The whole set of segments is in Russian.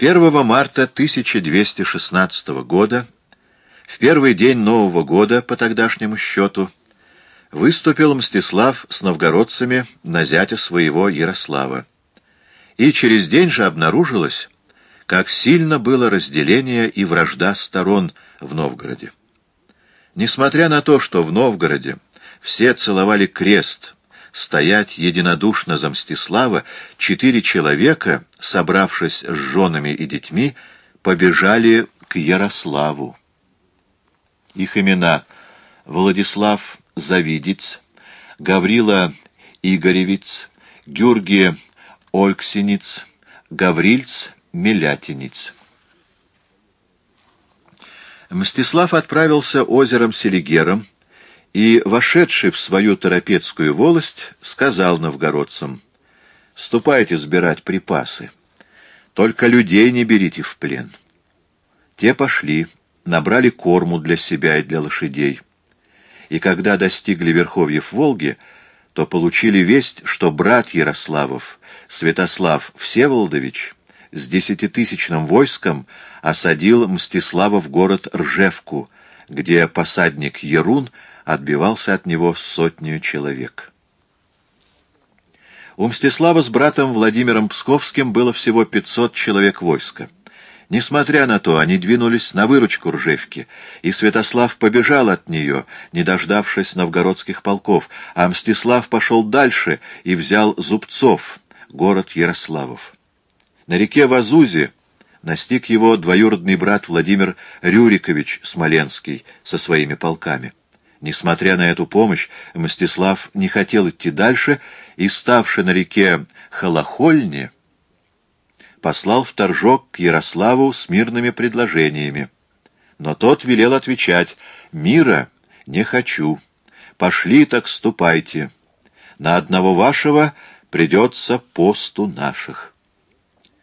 1 марта 1216 года, в первый день Нового года по тогдашнему счету, выступил Мстислав с новгородцами на зятя своего Ярослава. И через день же обнаружилось, как сильно было разделение и вражда сторон в Новгороде. Несмотря на то, что в Новгороде все целовали крест, стоять единодушно за Мстислава, четыре человека, собравшись с женами и детьми, побежали к Ярославу. Их имена Владислав Завидец, Гаврила Игоревец, Георгий Ольксинец, Гаврильц Милятинец. Мстислав отправился озером Селигером и, вошедший в свою Торопецкую волость, сказал новгородцам, «Ступайте сбирать припасы, только людей не берите в плен». Те пошли, набрали корму для себя и для лошадей. И когда достигли верховьев Волги, то получили весть, что брат Ярославов, Святослав Всеволодович, с десятитысячным войском осадил Мстислава в город Ржевку, где посадник Ерун отбивался от него сотню человек. У Мстислава с братом Владимиром Псковским было всего 500 человек войска. Несмотря на то, они двинулись на выручку Ржевки, и Святослав побежал от нее, не дождавшись новгородских полков, а Мстислав пошел дальше и взял Зубцов, город Ярославов. На реке Вазузе настиг его двоюродный брат Владимир Рюрикович Смоленский со своими полками. Несмотря на эту помощь, Мстислав не хотел идти дальше и, ставший на реке Холохольне, послал в Торжок к Ярославу с мирными предложениями. Но тот велел отвечать «Мира не хочу. Пошли, так ступайте. На одного вашего придется посту наших».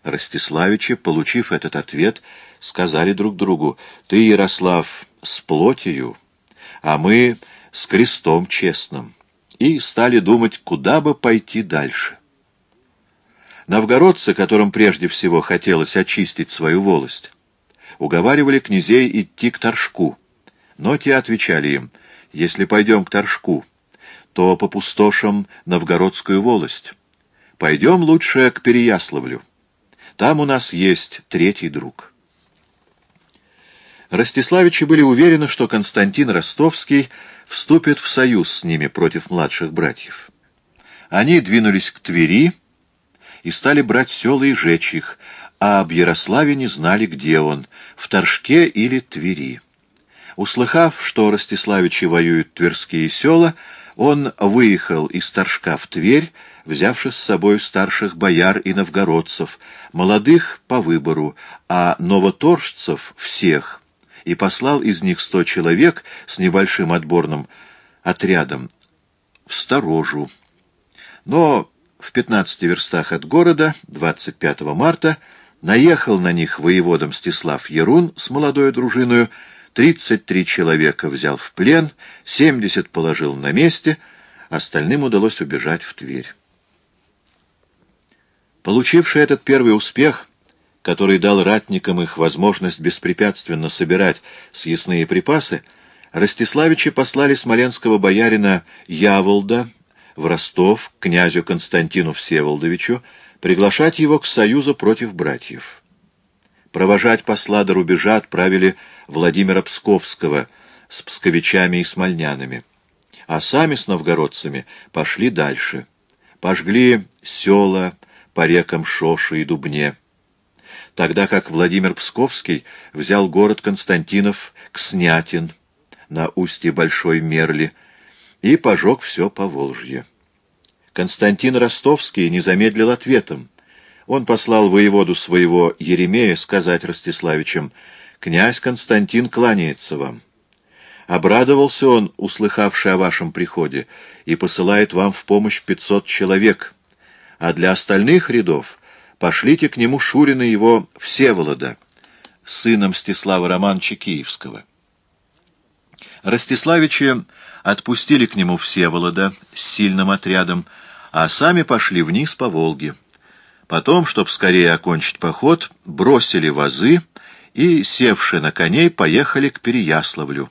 Ростиславичи, получив этот ответ, сказали друг другу «Ты, Ярослав, с плотью, а мы с крестом честным» и стали думать, куда бы пойти дальше. Новгородцы, которым прежде всего хотелось очистить свою волость, уговаривали князей идти к Торжку, но те отвечали им, если пойдем к Торжку, то попустошим новгородскую волость. Пойдем лучше к Переяславлю. Там у нас есть третий друг. Ростиславичи были уверены, что Константин Ростовский вступит в союз с ними против младших братьев. Они двинулись к Твери, и стали брать села и жечь их, а об Ярославе не знали, где он, в Торжке или Твери. Услыхав, что Ростиславичи воюют тверские села, он выехал из Торжка в Тверь, взявши с собой старших бояр и новгородцев, молодых по выбору, а новоторжцев всех, и послал из них сто человек с небольшим отборным отрядом в сторожу. Но в 15 верстах от города 25 марта наехал на них воевода Мстислав Ерун с молодой дружиною, 33 человека взял в плен, 70 положил на месте, остальным удалось убежать в Тверь. Получивший этот первый успех, который дал ратникам их возможность беспрепятственно собирать съестные припасы, Ростиславичи послали смоленского боярина Яволда в Ростов к князю Константину Всеволодовичу, приглашать его к союзу против братьев. Провожать посла до рубежа отправили Владимира Псковского с псковичами и смольнянами, а сами с новгородцами пошли дальше. Пожгли села по рекам Шоши и Дубне, тогда как Владимир Псковский взял город Константинов Кснятин на устье Большой Мерли, и пожег все по Волжье. Константин Ростовский не замедлил ответом. Он послал воеводу своего Еремея сказать Ростиславичам, «Князь Константин кланяется вам». Обрадовался он, услыхавший о вашем приходе, и посылает вам в помощь пятьсот человек, а для остальных рядов пошлите к нему Шурина его Всеволода, сыном Мстислава Романовича Киевского. Ростиславичи отпустили к нему Всеволода с сильным отрядом, а сами пошли вниз по Волге. Потом, чтобы скорее окончить поход, бросили вазы и, севши на коней, поехали к Переяславлю.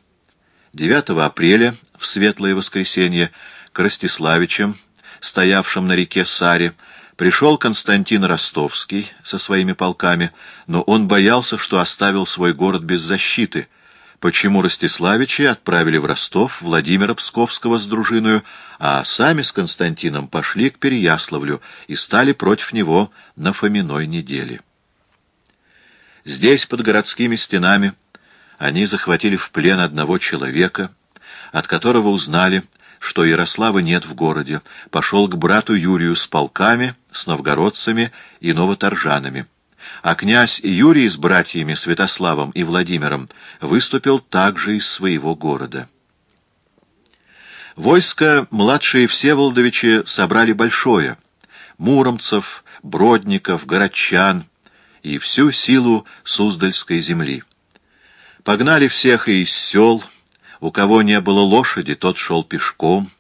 9 апреля, в светлое воскресенье, к Ростиславичам, стоявшим на реке Саре, пришел Константин Ростовский со своими полками, но он боялся, что оставил свой город без защиты, почему Ростиславичи отправили в Ростов Владимира Псковского с дружиною, а сами с Константином пошли к Переяславлю и стали против него на Фоминой неделе. Здесь, под городскими стенами, они захватили в плен одного человека, от которого узнали, что Ярослава нет в городе, пошел к брату Юрию с полками, с новгородцами и новоторжанами. А князь Юрий с братьями Святославом и Владимиром выступил также из своего города. Войско младшие Всеволодовичи собрали большое — муромцев, бродников, городчан и всю силу Суздальской земли. Погнали всех и из сел, у кого не было лошади, тот шел пешком.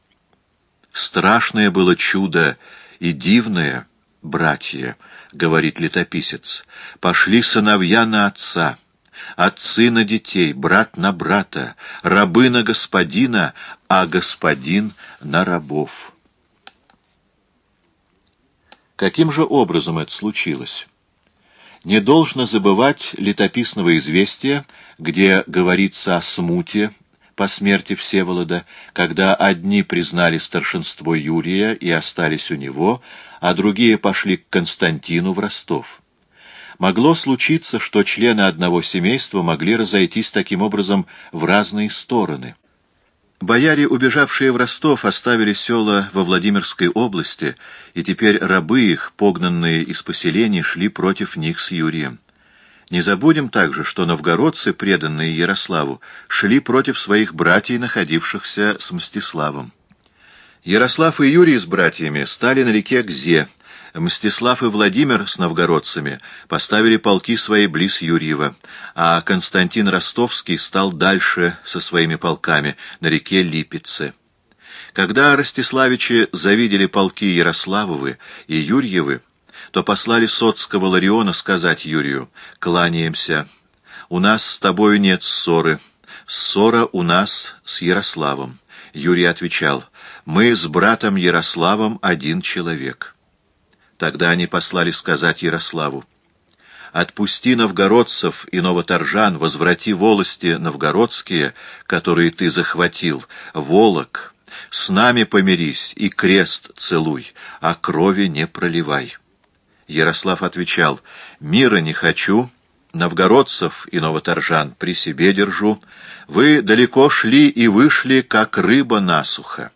Страшное было чудо и дивное, братья, — говорит летописец, — пошли сыновья на отца, отцы на детей, брат на брата, рабы на господина, а господин на рабов. Каким же образом это случилось? Не должно забывать летописного известия, где говорится о смуте, по смерти Всеволода, когда одни признали старшинство Юрия и остались у него, а другие пошли к Константину в Ростов. Могло случиться, что члены одного семейства могли разойтись таким образом в разные стороны. Бояре, убежавшие в Ростов, оставили села во Владимирской области, и теперь рабы их, погнанные из поселений, шли против них с Юрием. Не забудем также, что новгородцы, преданные Ярославу, шли против своих братьев, находившихся с Мстиславом. Ярослав и Юрий с братьями стали на реке Гзе. Мстислав и Владимир с новгородцами поставили полки свои близ Юрьева, а Константин Ростовский стал дальше со своими полками на реке Липице. Когда Ростиславичи завидели полки Ярославовы и Юрьевы, то послали Соцкого Лариона сказать Юрию, «Кланяемся. У нас с тобою нет ссоры. Ссора у нас с Ярославом». Юрий отвечал, «Мы с братом Ярославом один человек». Тогда они послали сказать Ярославу, «Отпусти новгородцев и новоторжан, возврати волости новгородские, которые ты захватил, волок, с нами помирись и крест целуй, а крови не проливай». Ярослав отвечал, «Мира не хочу, новгородцев и новоторжан при себе держу. Вы далеко шли и вышли, как рыба насухо.